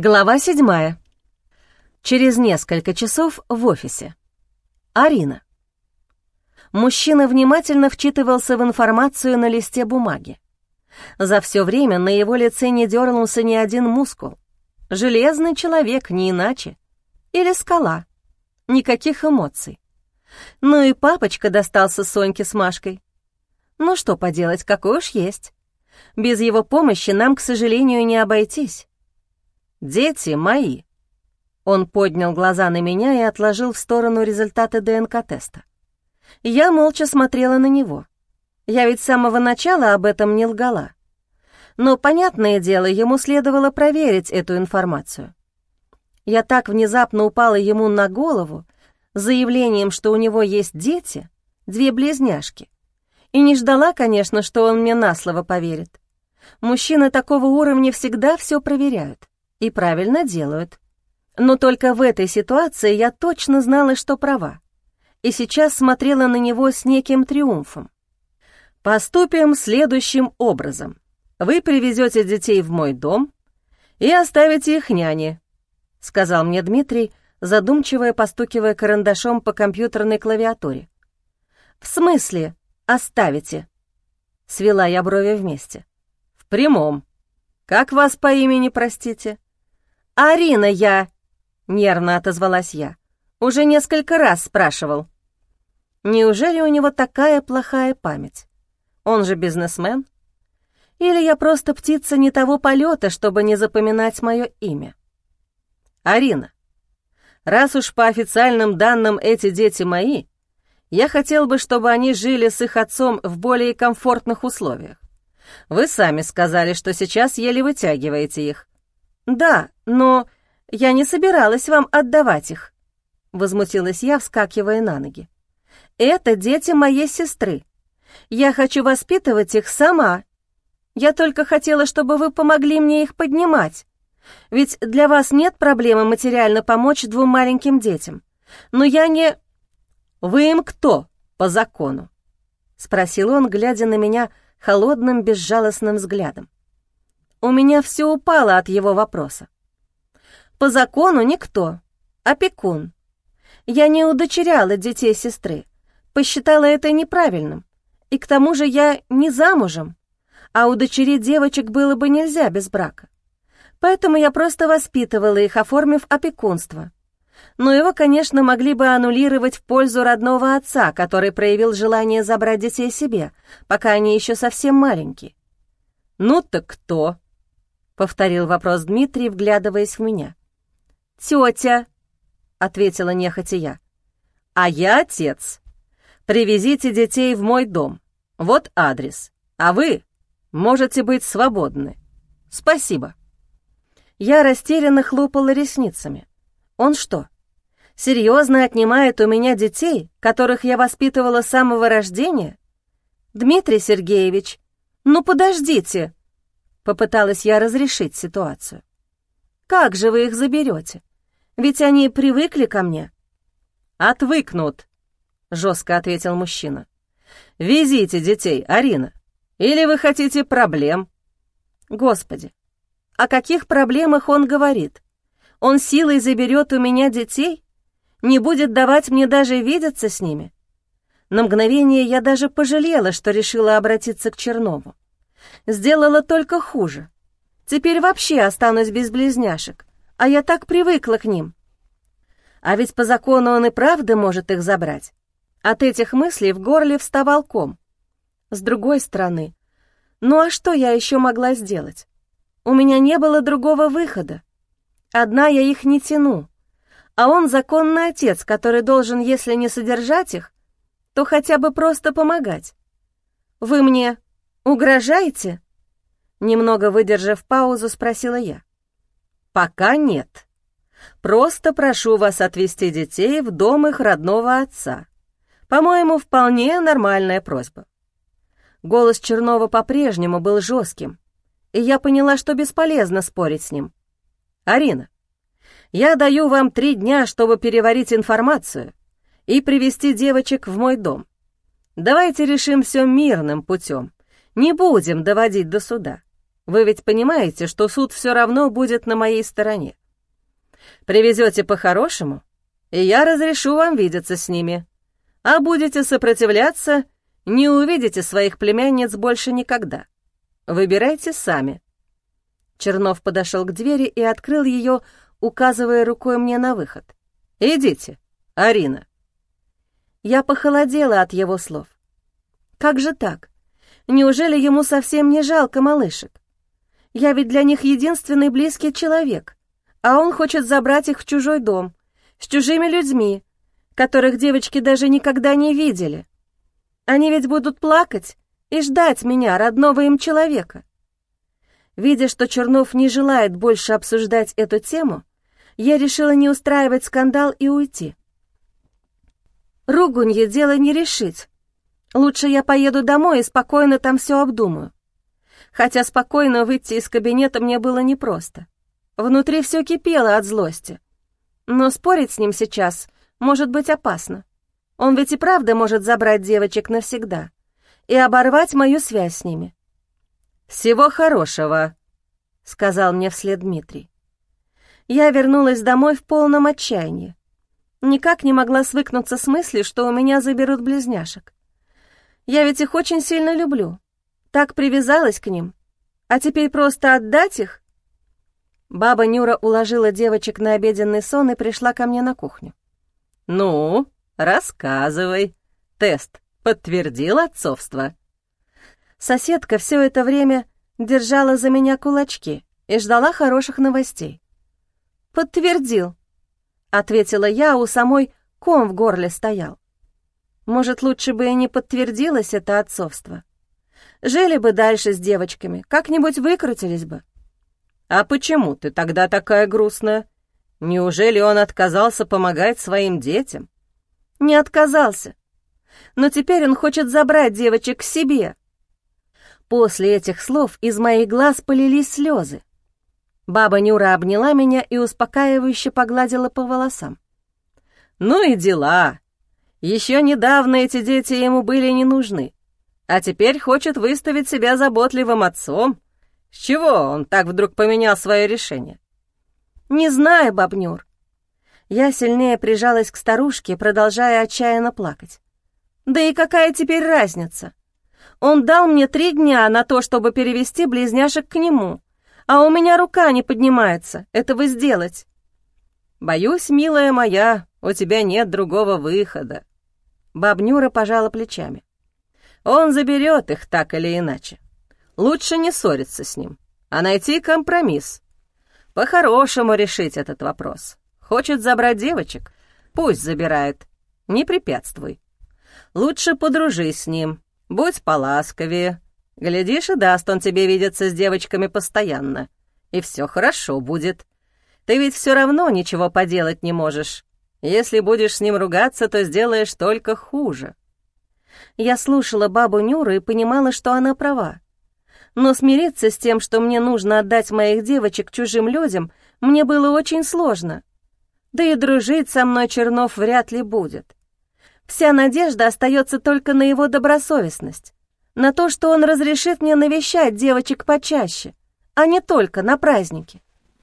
Глава седьмая. Через несколько часов в офисе. Арина. Мужчина внимательно вчитывался в информацию на листе бумаги. За все время на его лице не дернулся ни один мускул. Железный человек, не иначе. Или скала. Никаких эмоций. Ну и папочка достался Соньке с Машкой. Ну что поделать, какой уж есть. Без его помощи нам, к сожалению, не обойтись. «Дети мои!» Он поднял глаза на меня и отложил в сторону результаты ДНК-теста. Я молча смотрела на него. Я ведь с самого начала об этом не лгала. Но, понятное дело, ему следовало проверить эту информацию. Я так внезапно упала ему на голову заявлением, что у него есть дети, две близняшки, и не ждала, конечно, что он мне на слово поверит. Мужчины такого уровня всегда все проверяют. И правильно делают. Но только в этой ситуации я точно знала, что права. И сейчас смотрела на него с неким триумфом. Поступим следующим образом. Вы привезете детей в мой дом и оставите их няне, сказал мне Дмитрий, задумчиво постукивая карандашом по компьютерной клавиатуре. «В смысле оставите?» Свела я брови вместе. «В прямом. Как вас по имени, простите?» «Арина я!» — нервно отозвалась я. «Уже несколько раз спрашивал». Неужели у него такая плохая память? Он же бизнесмен. Или я просто птица не того полета, чтобы не запоминать мое имя? Арина, раз уж по официальным данным эти дети мои, я хотел бы, чтобы они жили с их отцом в более комфортных условиях. Вы сами сказали, что сейчас еле вытягиваете их. «Да, но я не собиралась вам отдавать их», — возмутилась я, вскакивая на ноги. «Это дети моей сестры. Я хочу воспитывать их сама. Я только хотела, чтобы вы помогли мне их поднимать. Ведь для вас нет проблемы материально помочь двум маленьким детям. Но я не...» «Вы им кто по закону?» — спросил он, глядя на меня холодным, безжалостным взглядом. У меня все упало от его вопроса. По закону никто. Опекун. Я не удочеряла детей сестры. Посчитала это неправильным. И к тому же я не замужем. А удочерить девочек было бы нельзя без брака. Поэтому я просто воспитывала их, оформив опекунство. Но его, конечно, могли бы аннулировать в пользу родного отца, который проявил желание забрать детей себе, пока они еще совсем маленькие. «Ну так кто?» Повторил вопрос Дмитрий, вглядываясь в меня. «Тетя», — ответила нехотя я. «А я отец. Привезите детей в мой дом. Вот адрес. А вы можете быть свободны. Спасибо». Я растерянно хлопала ресницами. «Он что, серьезно отнимает у меня детей, которых я воспитывала с самого рождения? Дмитрий Сергеевич, ну подождите!» Попыталась я разрешить ситуацию. «Как же вы их заберете? Ведь они привыкли ко мне». «Отвыкнут», — жестко ответил мужчина. «Везите детей, Арина. Или вы хотите проблем?» «Господи, о каких проблемах он говорит? Он силой заберет у меня детей? Не будет давать мне даже видеться с ними?» На мгновение я даже пожалела, что решила обратиться к Чернову сделала только хуже. Теперь вообще останусь без близняшек, а я так привыкла к ним. А ведь по закону он и правда может их забрать. От этих мыслей в горле вставал ком. С другой стороны, ну а что я еще могла сделать? У меня не было другого выхода. Одна я их не тяну, а он законный отец, который должен, если не содержать их, то хотя бы просто помогать. Вы мне «Угрожаете?» Немного выдержав паузу, спросила я. «Пока нет. Просто прошу вас отвезти детей в дом их родного отца. По-моему, вполне нормальная просьба». Голос Чернова по-прежнему был жестким, и я поняла, что бесполезно спорить с ним. «Арина, я даю вам три дня, чтобы переварить информацию и привести девочек в мой дом. Давайте решим все мирным путем. Не будем доводить до суда. Вы ведь понимаете, что суд все равно будет на моей стороне. Привезете по-хорошему, и я разрешу вам видеться с ними. А будете сопротивляться, не увидите своих племянниц больше никогда. Выбирайте сами». Чернов подошел к двери и открыл ее, указывая рукой мне на выход. «Идите, Арина». Я похолодела от его слов. Как же так? Неужели ему совсем не жалко малышек? Я ведь для них единственный близкий человек, а он хочет забрать их в чужой дом, с чужими людьми, которых девочки даже никогда не видели. Они ведь будут плакать и ждать меня, родного им человека. Видя, что Чернов не желает больше обсуждать эту тему, я решила не устраивать скандал и уйти. Ругунье дело не решить. Лучше я поеду домой и спокойно там все обдумаю. Хотя спокойно выйти из кабинета мне было непросто. Внутри все кипело от злости. Но спорить с ним сейчас может быть опасно. Он ведь и правда может забрать девочек навсегда и оборвать мою связь с ними. «Всего хорошего», — сказал мне вслед Дмитрий. Я вернулась домой в полном отчаянии. Никак не могла свыкнуться с мыслью, что у меня заберут близняшек. Я ведь их очень сильно люблю. Так привязалась к ним. А теперь просто отдать их? Баба Нюра уложила девочек на обеденный сон и пришла ко мне на кухню. «Ну, рассказывай. Тест подтвердил отцовство?» Соседка все это время держала за меня кулачки и ждала хороших новостей. «Подтвердил», — ответила я, у самой ком в горле стоял. Может, лучше бы и не подтвердилось это отцовство. Жили бы дальше с девочками, как-нибудь выкрутились бы. А почему ты тогда такая грустная? Неужели он отказался помогать своим детям? Не отказался. Но теперь он хочет забрать девочек к себе. После этих слов из моих глаз полились слезы. Баба Нюра обняла меня и успокаивающе погладила по волосам. «Ну и дела. Еще недавно эти дети ему были не нужны, а теперь хочет выставить себя заботливым отцом. С чего он так вдруг поменял свое решение? Не знаю, бабнюр. Я сильнее прижалась к старушке, продолжая отчаянно плакать. Да и какая теперь разница? Он дал мне три дня на то, чтобы перевести близняшек к нему, а у меня рука не поднимается этого сделать. Боюсь, милая моя, у тебя нет другого выхода. Бабнюра пожала плечами. Он заберет их так или иначе. Лучше не ссориться с ним, а найти компромисс. По-хорошему решить этот вопрос. Хочет забрать девочек? Пусть забирает. Не препятствуй. Лучше подружись с ним, будь поласковее. Глядишь, и даст он тебе видеться с девочками постоянно. И все хорошо будет. Ты ведь все равно ничего поделать не можешь. Если будешь с ним ругаться, то сделаешь только хуже». Я слушала бабу Нюру и понимала, что она права. Но смириться с тем, что мне нужно отдать моих девочек чужим людям, мне было очень сложно. Да и дружить со мной Чернов вряд ли будет. Вся надежда остается только на его добросовестность, на то, что он разрешит мне навещать девочек почаще, а не только на праздники.